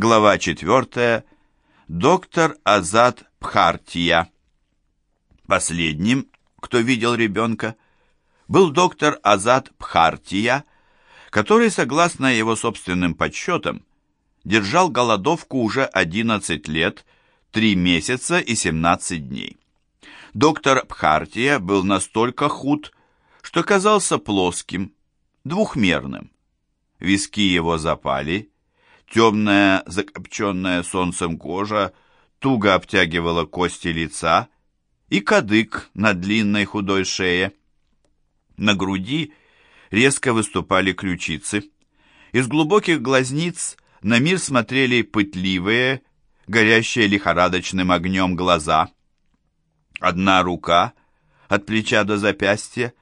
Глава 4. Доктор Азат Пхартия. Последним, кто видел ребенка, был доктор Азат Пхартия, который, согласно его собственным подсчетам, держал голодовку уже 11 лет, 3 месяца и 17 дней. Доктор Пхартия был настолько худ, что казался плоским, двухмерным. Виски его запали, темная, закопченная солнцем кожа туго обтягивала кости лица и кадык на длинной худой шее. На груди резко выступали ключицы. Из глубоких глазниц на мир смотрели пытливые, горящие лихорадочным огнем глаза. Одна рука, от плеча до запястья,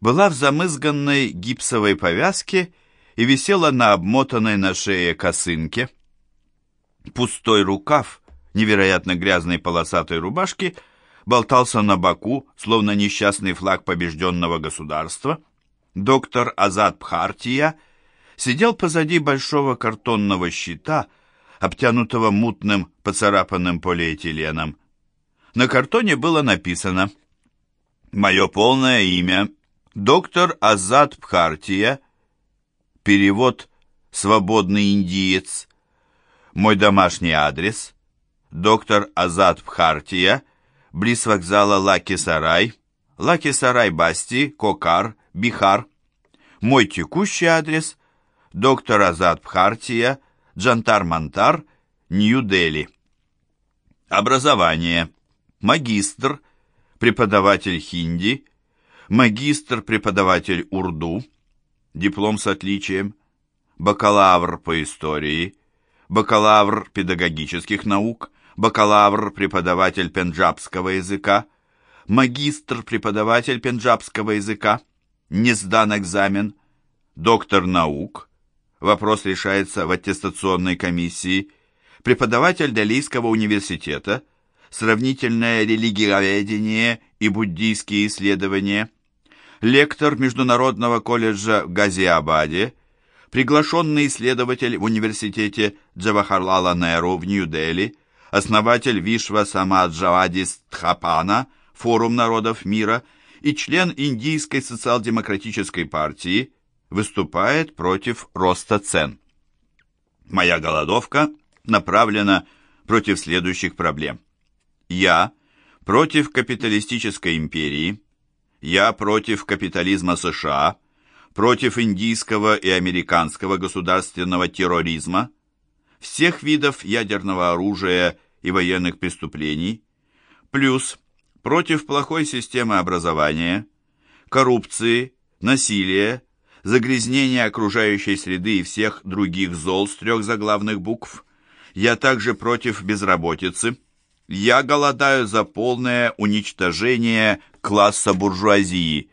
была в замызганной гипсовой повязке и висела на обмотанной на шее косынке. Пустой рукав невероятно грязной полосатой рубашки болтался на боку, словно несчастный флаг побежденного государства. Доктор Азад Пхартия сидел позади большого картонного щита, обтянутого мутным поцарапанным полиэтиленом. На картоне было написано «Мое полное имя – доктор Азад Пхартия, перевод «Свободный индиец», мой домашний адрес – доктор Азад Пхартия, близ вокзала Лаки-Сарай, Лаки-Сарай Басти, Кокар, Бихар. Мой текущий адрес – доктор Азад Пхартия, Джантар-Мантар, Нью-Дели. Образование. Магистр, преподаватель хинди, магистр-преподаватель урду, диплом с отличием, бакалавр по истории, бакалавр педагогических наук, бакалавр-преподаватель пенджабского языка, магистр-преподаватель пенджабского языка, не сдан экзамен, доктор наук, вопрос решается в аттестационной комиссии, преподаватель Делийского университета, сравнительное религиоведение и буддийские исследования, лектор Международного колледжа в Газиабаде, приглашенный исследователь в университете Джавахарлала Неру в Нью-Дели, основатель Вишва Самаджавадис Тхапана, Форум народов мира и член Индийской социал-демократической партии, выступает против роста цен. Моя голодовка направлена против следующих проблем. Я против капиталистической империи, я против капитализма США, против индийского и американского государственного терроризма, всех видов ядерного оружия и военных преступлений, плюс против плохой системы образования, коррупции, насилия, загрязнения окружающей среды и всех других зол с трех заглавных букв. Я также против безработицы, я голодаю за полное уничтожение класса буржуазии.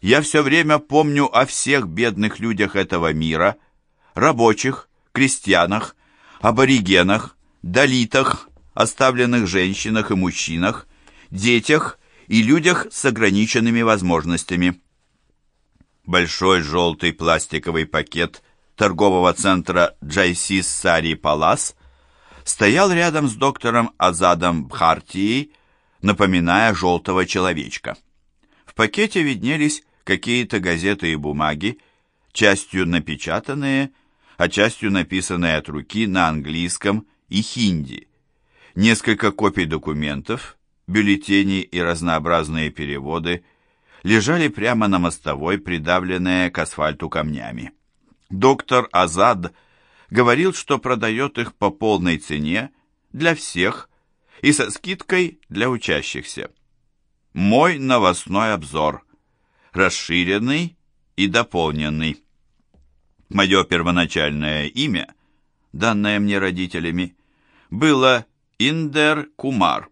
Я все время помню о всех бедных людях этого мира, рабочих, крестьянах, аборигенах, далитах, оставленных женщинах и мужчинах, детях и людях с ограниченными возможностями. Большой желтый пластиковый пакет торгового центра Джайсис Сари Палас стоял рядом с доктором Азадом Бхартией, напоминая желтого человечка. В пакете виднелись какие-то газеты и бумаги, частью напечатанные, а частью написанные от руки на английском и хинди. Несколько копий документов, бюллетени и разнообразные переводы лежали прямо на мостовой, придавленные к асфальту камнями. Доктор Азад – говорил, что продает их по полной цене для всех и со скидкой для учащихся. Мой новостной обзор. Расширенный и дополненный. Мое первоначальное имя, данное мне родителями, было Индер Кумар.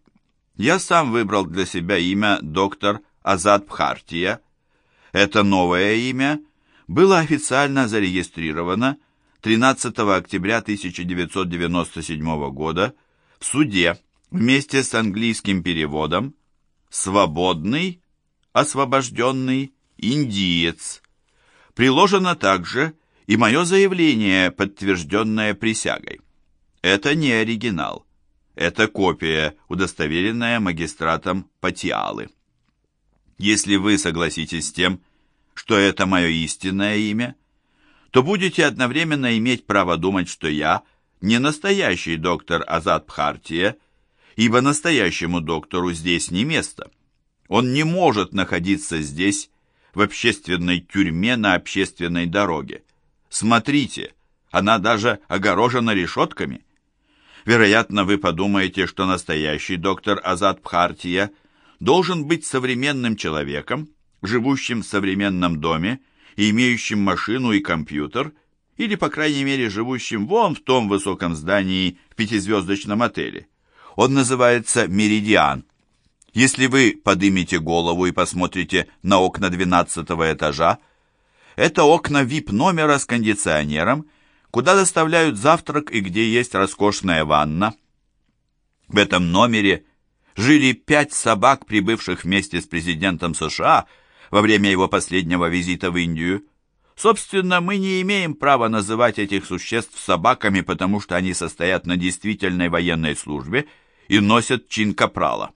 Я сам выбрал для себя имя доктор Азад Бхартия. Это новое имя было официально зарегистрировано 13 октября 1997 года в суде вместе с английским переводом «Свободный, освобожденный индиец». Приложено также и мое заявление, подтвержденное присягой. Это не оригинал. Это копия, удостоверенная магистратом Патиалы. Если вы согласитесь с тем, что это мое истинное имя, то будете одновременно иметь право думать, что я не настоящий доктор Азад Бхартия, ибо настоящему доктору здесь не место. Он не может находиться здесь, в общественной тюрьме на общественной дороге. Смотрите, она даже огорожена решетками. Вероятно, вы подумаете, что настоящий доктор Азад Бхартия должен быть современным человеком, живущим в современном доме имеющим машину и компьютер, или, по крайней мере, живущим вон в том высоком здании в пятизвездочном отеле. Он называется «Меридиан». Если вы подымете голову и посмотрите на окна двенадцатого этажа, это окна VIP-номера с кондиционером, куда доставляют завтрак и где есть роскошная ванна. В этом номере жили пять собак, прибывших вместе с президентом США во время его последнего визита в Индию. Собственно, мы не имеем права называть этих существ собаками, потому что они состоят на действительной военной службе и носят чин капрала.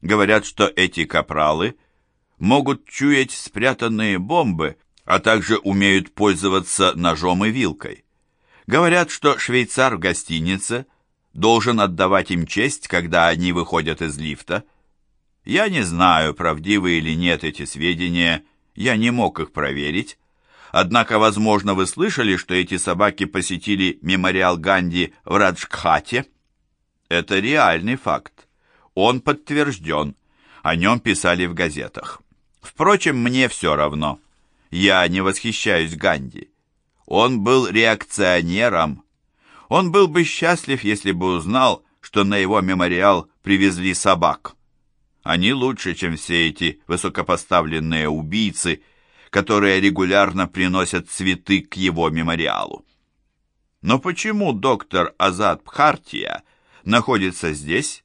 Говорят, что эти капралы могут чуять спрятанные бомбы, а также умеют пользоваться ножом и вилкой. Говорят, что швейцар в гостинице должен отдавать им честь, когда они выходят из лифта. Я не знаю, правдивы или нет эти сведения, я не мог их проверить. Однако, возможно, вы слышали, что эти собаки посетили мемориал Ганди в Раджкхате. Это реальный факт. Он подтвержден. О нем писали в газетах. Впрочем, мне все равно. Я не восхищаюсь Ганди. Он был реакционером. Он был бы счастлив, если бы узнал, что на его мемориал привезли собак. Они лучше, чем все эти высокопоставленные убийцы, которые регулярно приносят цветы к его мемориалу. Но почему доктор Азад Бхартия находится здесь,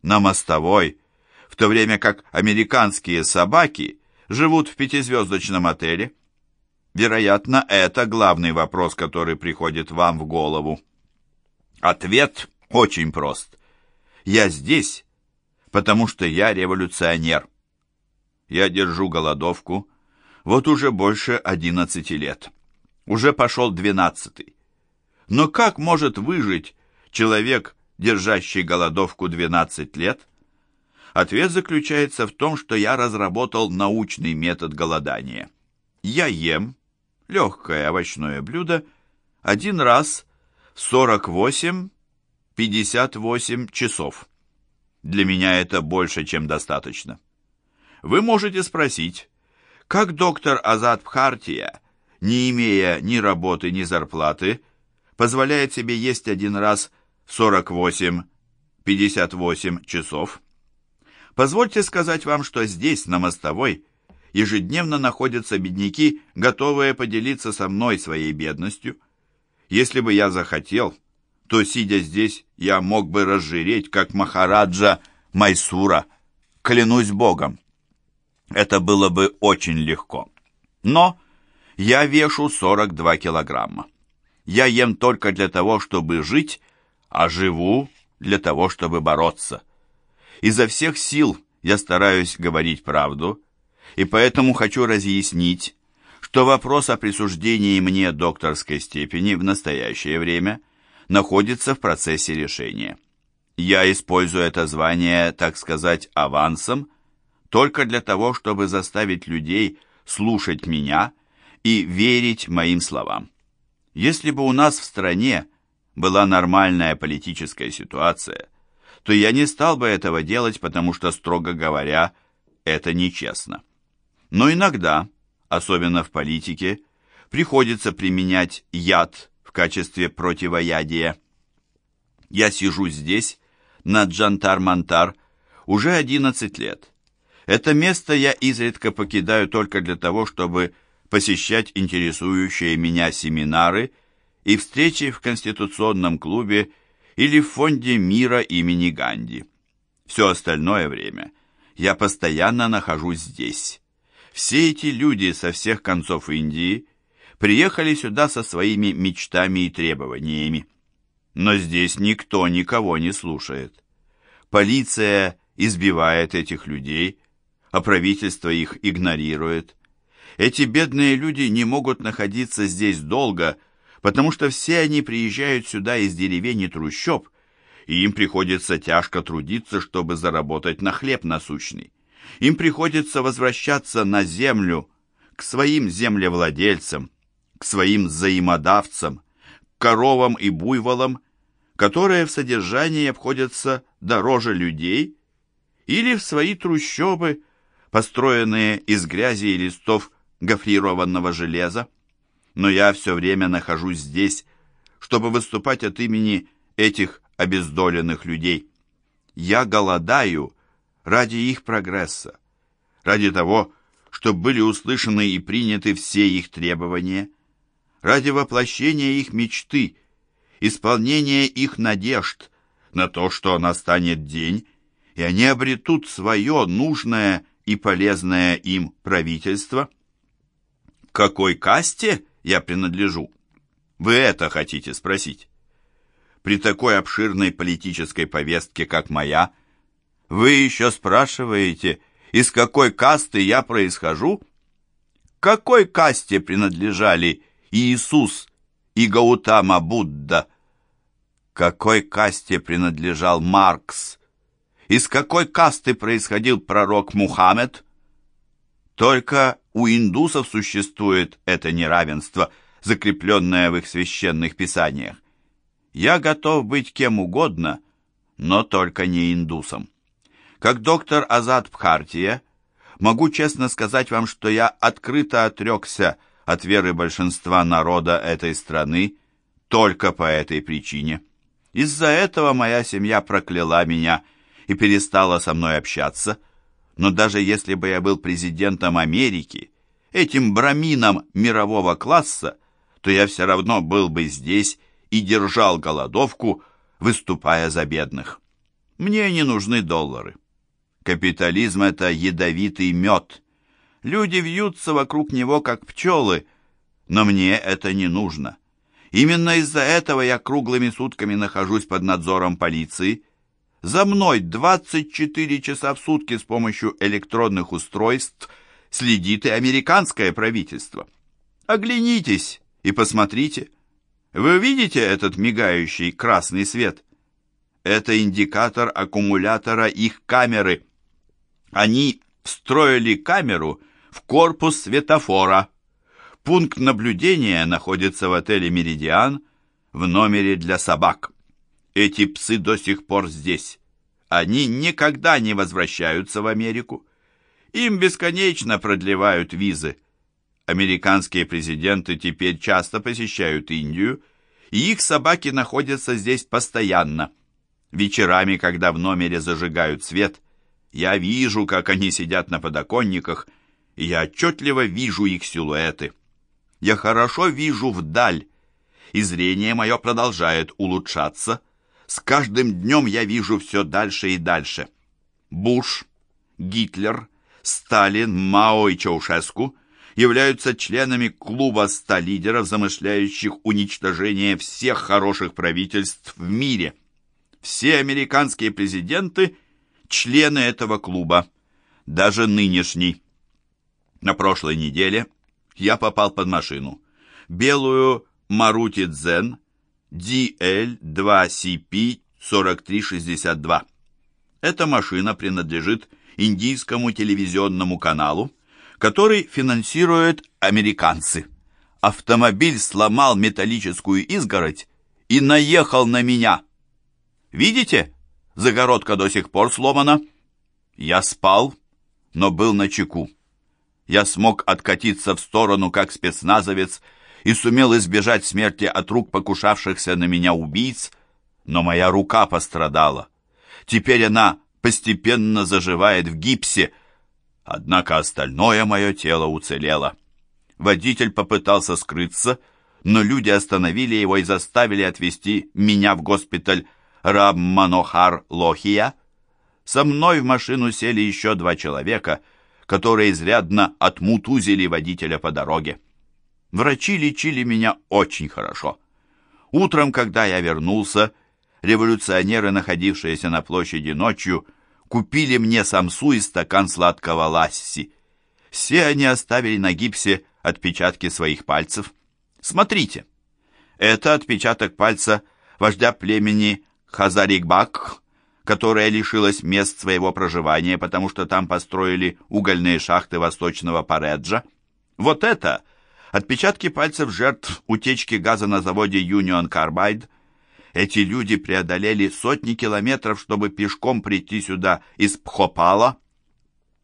на мостовой, в то время как американские собаки живут в пятизвездочном отеле? Вероятно, это главный вопрос, который приходит вам в голову. Ответ очень прост. Я здесь, потому что я революционер. Я держу голодовку вот уже больше одиннадцати лет. Уже пошел двенадцатый. Но как может выжить человек, держащий голодовку 12 лет? Ответ заключается в том, что я разработал научный метод голодания. Я ем легкое овощное блюдо один раз в 48-58 часов. Для меня это больше, чем достаточно. Вы можете спросить, как доктор Азад Бхартия, не имея ни работы, ни зарплаты, позволяет себе есть один раз 48-58 часов. Позвольте сказать вам, что здесь, на мостовой, ежедневно находятся бедняки, готовые поделиться со мной своей бедностью. Если бы я захотел, то, сидя здесь, я мог бы разжиреть, как Махараджа Майсура. Клянусь Богом. Это было бы очень легко. Но я вешу 42 килограмма. Я ем только для того, чтобы жить, а живу для того, чтобы бороться. Изо всех сил я стараюсь говорить правду, и поэтому хочу разъяснить, что вопрос о присуждении мне докторской степени в настоящее время находится в процессе решения. Я использую это звание, так сказать, авансом, только для того, чтобы заставить людей слушать меня и верить моим словам. Если бы у нас в стране была нормальная политическая ситуация, то я не стал бы этого делать, потому что, строго говоря, это нечестно. Но иногда, особенно в политике, приходится применять яд в качестве противоядия. Я сижу здесь, на Джантар-Мантар, уже 11 лет. Это место я изредка покидаю только для того, чтобы посещать интересующие меня семинары и встречи в Конституционном клубе или в Фонде мира имени Ганди. Все остальное время я постоянно нахожусь здесь. Все эти люди со всех концов Индии приехали сюда со своими мечтами и требованиями. Но здесь никто никого не слушает. Полиция избивает этих людей, а правительство их игнорирует. Эти бедные люди не могут находиться здесь долго, потому что все они приезжают сюда из деревень и трущоб, и им приходится тяжко трудиться, чтобы заработать на хлеб насущный. Им приходится возвращаться на землю, к своим землевладельцам, к своим взаимодавцам, к коровам и буйволам, которые в содержании обходятся дороже людей, или в свои трущобы, построенные из грязи и листов гофрированного железа. Но я все время нахожусь здесь, чтобы выступать от имени этих обездоленных людей. Я голодаю ради их прогресса, ради того, чтобы были услышаны и приняты все их требования, ради воплощения их мечты, исполнения их надежд на то, что настанет день, и они обретут свое нужное и полезное им правительство. Какой касте я принадлежу? Вы это хотите спросить? При такой обширной политической повестке, как моя, вы еще спрашиваете, из какой касты я происхожу? Какой касте принадлежали Иисус и Гаутама Будда? Какой касте принадлежал Маркс? Из какой касты происходил пророк Мухаммед? Только у индусов существует это неравенство, закрепленное в их священных писаниях. Я готов быть кем угодно, но только не индусом. Как доктор Азад Бхартия, могу честно сказать вам, что я открыто отрекся от веры большинства народа этой страны только по этой причине. Из-за этого моя семья прокляла меня и перестала со мной общаться, но даже если бы я был президентом Америки, этим брамином мирового класса, то я все равно был бы здесь и держал голодовку, выступая за бедных. Мне не нужны доллары. Капитализм — это ядовитый мед. Люди вьются вокруг него, как пчелы, но мне это не нужно. Именно из-за этого я круглыми сутками нахожусь под надзором полиции. За мной 24 часа в сутки с помощью электронных устройств следит и американское правительство. Оглянитесь и посмотрите. Вы видите этот мигающий красный свет? Это индикатор аккумулятора их камеры. Они встроили камеру в корпус светофора. Пункт наблюдения находится в отеле «Меридиан» в номере для собак. Эти псы до сих пор здесь. Они никогда не возвращаются в Америку. Им бесконечно продлевают визы американские президенты теперь часто посещают Индию, и их собаки находятся здесь постоянно. Вечерами, когда в номере зажигают свет, я вижу, как они сидят на подоконниках, и я отчетливо вижу их силуэты. Я хорошо вижу вдаль, и зрение мое продолжает улучшаться. С каждым днем я вижу все дальше и дальше. Буш, Гитлер, Сталин, Мао и Чаушеску – являются членами клуба ста лидеров, замышляющих уничтожение всех хороших правительств в мире. Все американские президенты – члены этого клуба, даже нынешний. На прошлой неделе я попал под машину. Белую Марути Дзен DL2CP 4362. Эта машина принадлежит индийскому телевизионному каналу, который финансируют американцы. Автомобиль сломал металлическую изгородь и наехал на меня. Видите? Загородка до сих пор сломана. Я спал, но был на чеку. Я смог откатиться в сторону, как спецназовец, и сумел избежать смерти от рук покушавшихся на меня убийц, но моя рука пострадала. Теперь она постепенно заживает в гипсе, Однако остальное мое тело уцелело. Водитель попытался скрыться, но люди остановили его и заставили отвезти меня в госпиталь Раб Манохар Лохия. Со мной в машину сели еще два человека, которые изрядно отмутузили водителя по дороге. Врачи лечили меня очень хорошо. Утром, когда я вернулся, революционеры, находившиеся на площади ночью, купили мне самсу и стакан сладкого ласси. Все они оставили на гипсе отпечатки своих пальцев. Смотрите, это отпечаток пальца вождя племени Хазарикбак, которая лишилась мест своего проживания, потому что там построили угольные шахты Восточного Пареджа. Вот это отпечатки пальцев жертв утечки газа на заводе Union Carbide. Эти люди преодолели сотни километров, чтобы пешком прийти сюда из Пхопала.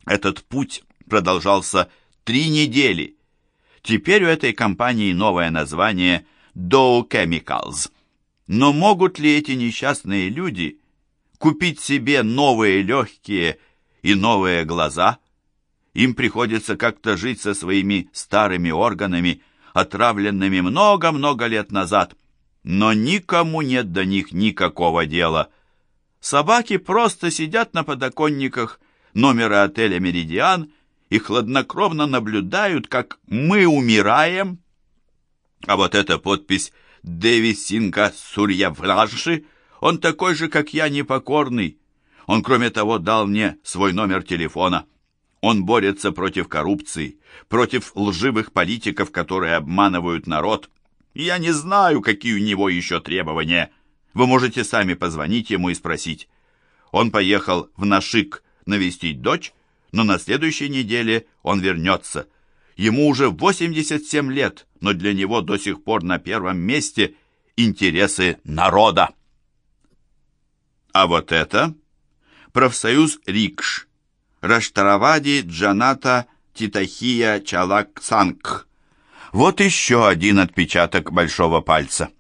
Этот путь продолжался три недели. Теперь у этой компании новое название Dow Chemicals. Но могут ли эти несчастные люди купить себе новые легкие и новые глаза? Им приходится как-то жить со своими старыми органами, отравленными много-много лет назад. Но никому нет до них никакого дела. Собаки просто сидят на подоконниках номера отеля «Меридиан» и хладнокровно наблюдают, как мы умираем. А вот эта подпись «Дэви Синга Сурьявражи» он такой же, как я, непокорный. Он, кроме того, дал мне свой номер телефона. Он борется против коррупции, против лживых политиков, которые обманывают народ. Я не знаю, какие у него еще требования. Вы можете сами позвонить ему и спросить. Он поехал в Нашик навестить дочь, но на следующей неделе он вернется. Ему уже 87 лет, но для него до сих пор на первом месте интересы народа. А вот это профсоюз Рикш, Раштаравади Джаната Титахия Чалак Санг. Вот еще один отпечаток большого пальца.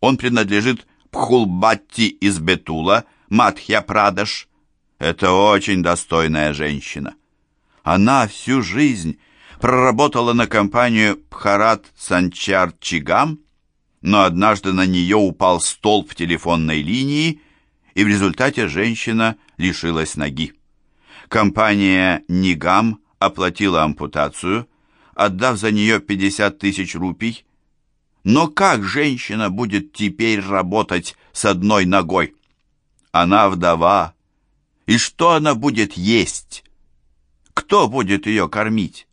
Он принадлежит Пхулбатти из Бетула, Матхья Прадаш, это очень достойная женщина. Она всю жизнь проработала на компанию Пхарат Санчар Чигам, но однажды на нее упал столб телефонной линии, и в результате женщина лишилась ноги. Компания Нигам оплатила ампутацию, отдав за нее 50 тысяч рупий. Но как женщина будет теперь работать с одной ногой? Она вдова, и что она будет есть? Кто будет ее кормить?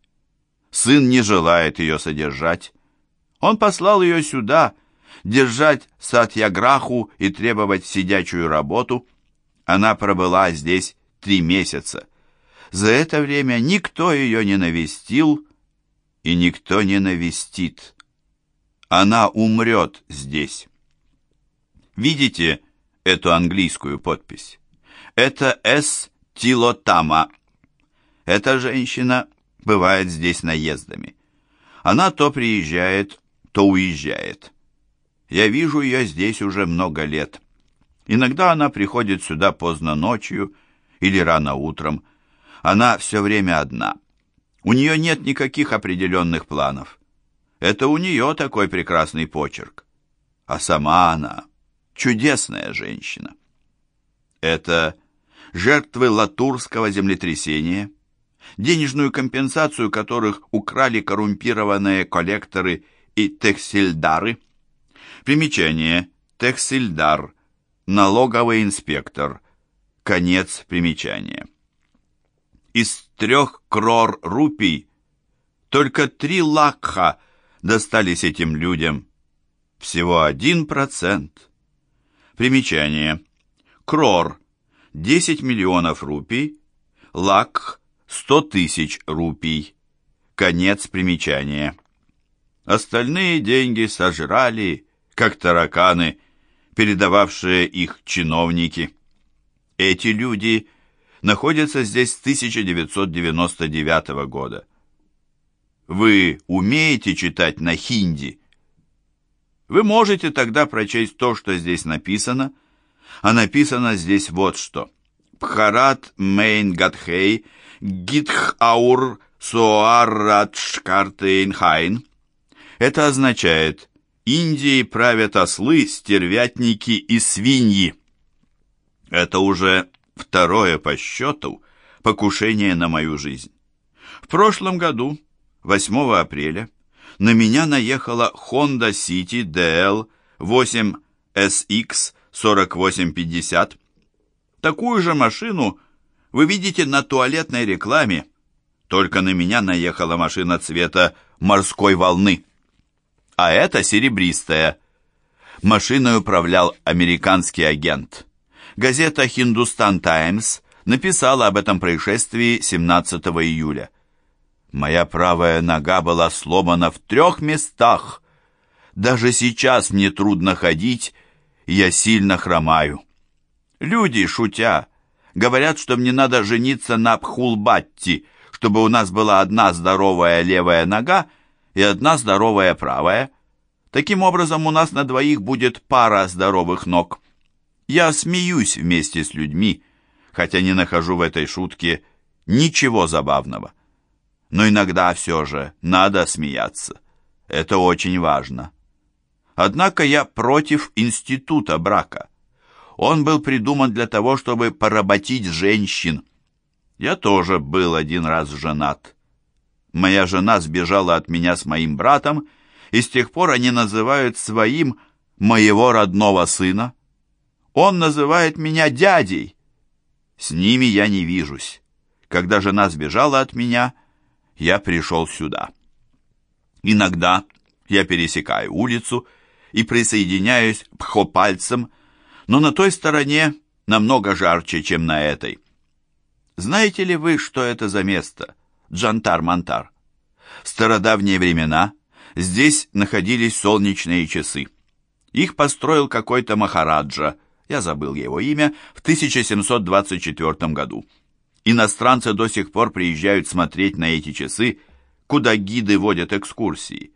Сын не желает ее содержать. Он послал ее сюда, держать сатьяграху и требовать сидячую работу. Она пробыла здесь три месяца. За это время никто ее не навестил, и никто не навестит. Она умрет здесь. Видите эту английскую подпись? Это С. Тилотама. Эта женщина бывает здесь наездами. Она то приезжает, то уезжает. Я вижу ее здесь уже много лет. Иногда она приходит сюда поздно ночью или рано утром. Она все время одна. У нее нет никаких определенных планов. Это у нее такой прекрасный почерк. А сама она чудесная женщина. Это жертвы Латурского землетрясения, денежную компенсацию которых украли коррумпированные коллекторы и тексильдары. Примечание. Тексильдар. Налоговый инспектор. Конец примечания. Из трех крор рупий только три лакха достались этим людям. Всего один процент. Примечание. Крор 10 миллионов рупий, лак 100 тысяч рупий. Конец примечания. Остальные деньги сожрали, как тараканы, передававшие их чиновники. Эти люди находятся здесь с 1999 года. Вы умеете читать на хинди? Вы можете тогда прочесть то, что здесь написано, а написано здесь вот что. Пхарат Мейн Гадхей Гитхаур Суарадшкартейнхайн. Это означает «Индией правят ослы, стервятники и свиньи». Это уже второе по счету покушение на мою жизнь. В прошлом году, 8 апреля, на меня наехала Honda City DL 8 SX 4850. Такую же машину вы видите на туалетной рекламе. Только на меня наехала машина цвета морской волны. А это серебристая. Машиной управлял американский агент. Газета «Хиндустан Таймс» написала об этом происшествии 17 июля. Моя правая нога была сломана в трех местах. Даже сейчас мне трудно ходить, я сильно хромаю. Люди, шутя, говорят, что мне надо жениться на Пхулбатти, чтобы у нас была одна здоровая левая нога и одна здоровая правая. Таким образом, у нас на двоих будет пара здоровых ног. Я смеюсь вместе с людьми, хотя не нахожу в этой шутке ничего забавного. Но иногда все же надо смеяться. Это очень важно. Однако я против института брака. Он был придуман для того, чтобы поработить женщин. Я тоже был один раз женат. Моя жена сбежала от меня с моим братом, и с тех пор они называют своим моего родного сына. Он называет меня дядей. С ними я не вижусь. Когда жена сбежала от меня, я пришел сюда. Иногда я пересекаю улицу и присоединяюсь пхопальцем, но на той стороне намного жарче, чем на этой. Знаете ли вы, что это за место? Джантар-Мантар. В стародавние времена здесь находились солнечные часы. Их построил какой-то Махараджа, я забыл его имя, в 1724 году. Иностранцы до сих пор приезжают смотреть на эти часы, куда гиды водят экскурсии.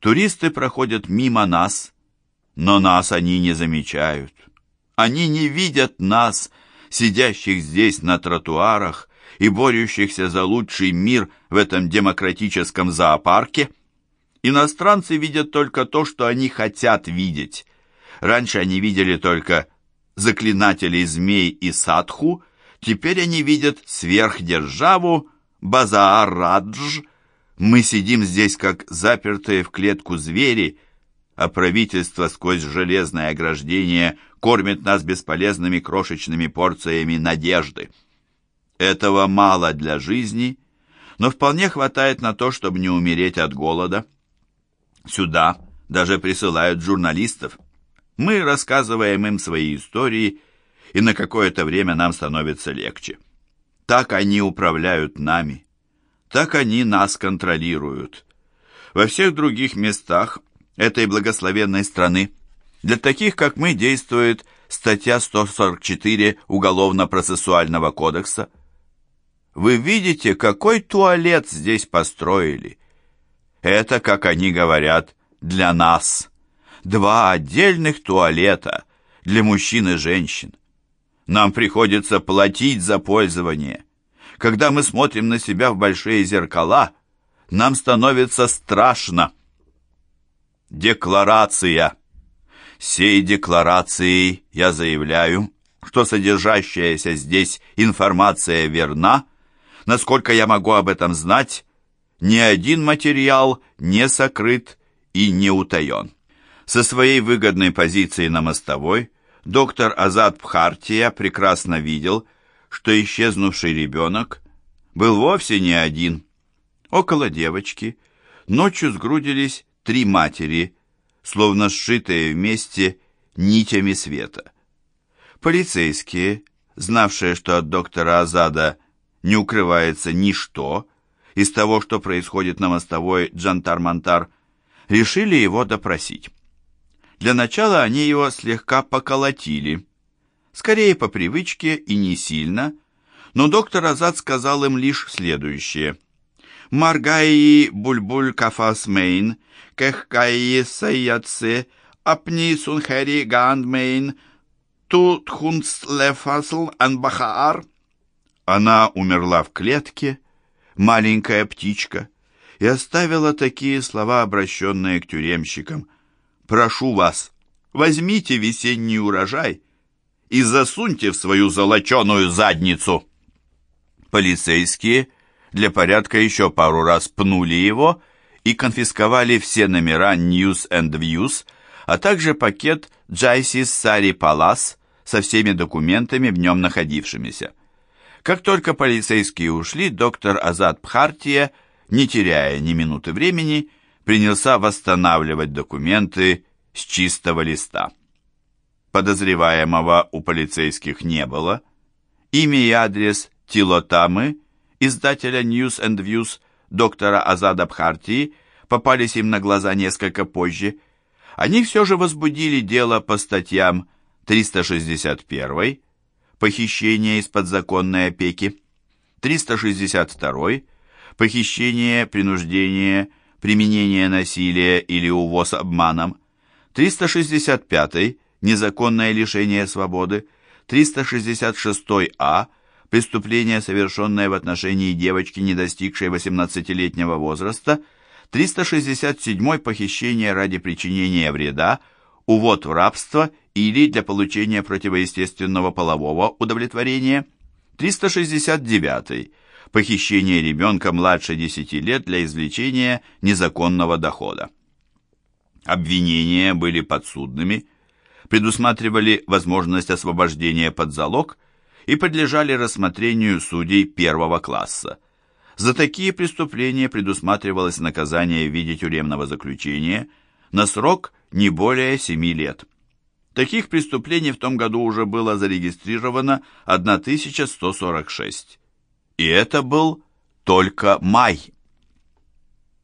Туристы проходят мимо нас, но нас они не замечают. Они не видят нас, сидящих здесь на тротуарах и борющихся за лучший мир в этом демократическом зоопарке. Иностранцы видят только то, что они хотят видеть. Раньше они видели только заклинателей змей и садху, теперь они видят сверхдержаву Базаар-Радж. Мы сидим здесь, как запертые в клетку звери, а правительство сквозь железное ограждение кормит нас бесполезными крошечными порциями надежды. Этого мало для жизни, но вполне хватает на то, чтобы не умереть от голода. Сюда даже присылают журналистов. Мы рассказываем им свои истории, и на какое-то время нам становится легче. Так они управляют нами. Так они нас контролируют. Во всех других местах этой благословенной страны для таких, как мы, действует статья 144 Уголовно-процессуального кодекса. Вы видите, какой туалет здесь построили? Это, как они говорят, для нас. Два отдельных туалета для мужчин и женщин. Нам приходится платить за пользование. Когда мы смотрим на себя в большие зеркала, нам становится страшно. Декларация. Сей декларацией я заявляю, что содержащаяся здесь информация верна, насколько я могу об этом знать, ни один материал не сокрыт и не утаен. Со своей выгодной позиции на мостовой доктор Азад Пхартия прекрасно видел, что исчезнувший ребенок был вовсе не один. Около девочки ночью сгрудились три матери, словно сшитые вместе нитями света. Полицейские, знавшие, что от доктора Азада не укрывается ничто из того, что происходит на мостовой Джантар-Мантар, решили его допросить. Для начала они его слегка поколотили, скорее по привычке и не сильно, но доктор Азад сказал им лишь следующее. «Маргаи бульбуль кафас мейн, кехкаи саяце, апни сунхери гандмейн, тут хунс лефасл анбахаар». Она умерла в клетке, маленькая птичка, и оставила такие слова, обращенные к тюремщикам. «Прошу вас, возьмите весенний урожай и засуньте в свою золоченую задницу». Полицейские для порядка еще пару раз пнули его и конфисковали все номера News and Views, а также пакет Джайсис Сари Палас со всеми документами в нем находившимися. Как только полицейские ушли, доктор Азад Пхартия, не теряя ни минуты времени, принялся восстанавливать документы с чистого листа. Подозреваемого у полицейских не было. Имя и адрес Тилотамы, издателя News and Views, доктора Азада Бхартии, попались им на глаза несколько позже. Они все же возбудили дело по статьям 361 похищение из-под законной опеки, 362 похищение, принуждение, применение насилия или увоз обманом, 365 незаконное лишение свободы, 366а преступление, совершенное в отношении девочки, не достигшей 18-летнего возраста, 367 похищение ради причинения вреда, увод в рабство или для получения противоестественного полового удовлетворения. 369. Похищение ребенка младше 10 лет для извлечения незаконного дохода. Обвинения были подсудными, предусматривали возможность освобождения под залог и подлежали рассмотрению судей первого класса. За такие преступления предусматривалось наказание в виде тюремного заключения на срок не более 7 лет. Таких преступлений в том году уже было зарегистрировано 1146. И это был только май.